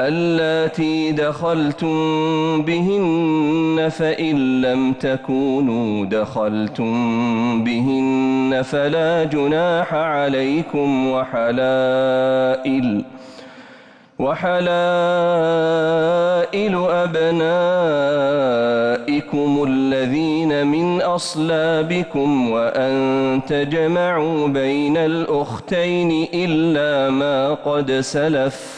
اللاتي دخلتم بهن فإن لم تكونوا دخلتم بهن فلا جناح عليكم وحلائل وحلائل أبنائكم الذين من أصلابكم وأن تجمعوا بين الأختين إلا ما قد سلف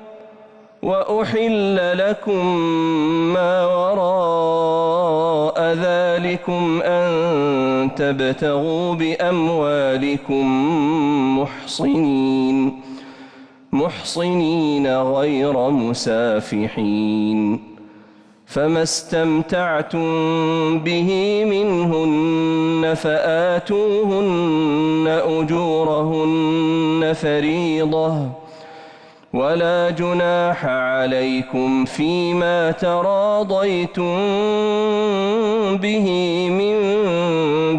وأحل لكم ما وراء ذلكم أن تبتغوا بأموالكم محصنين محصنين غير مسافحين. فما استمتعتم به منهن فآتوهن أجورهن فريضة. ولا جناح عليكم فيما تراضيتم به من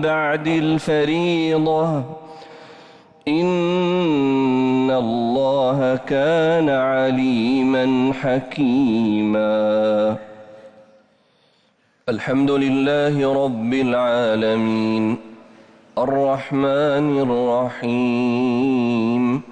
بعد الفريضة. إن الله كان عليما حكيما. الحمد لله رب العالمين. الرحمن الرحيم.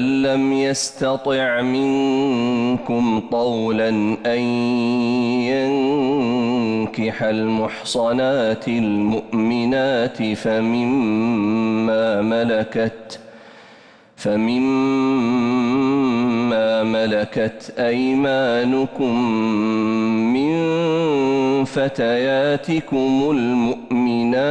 ومن لم يستطع منكم طولا أن ينكح المحصنات المؤمنات فمما ملكت فمما ملكت أيمانكم من فتياتكم المؤمنات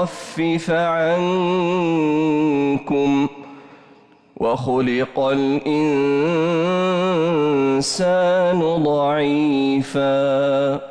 يخفف عنكم وخلق الإنسان ضعيفاً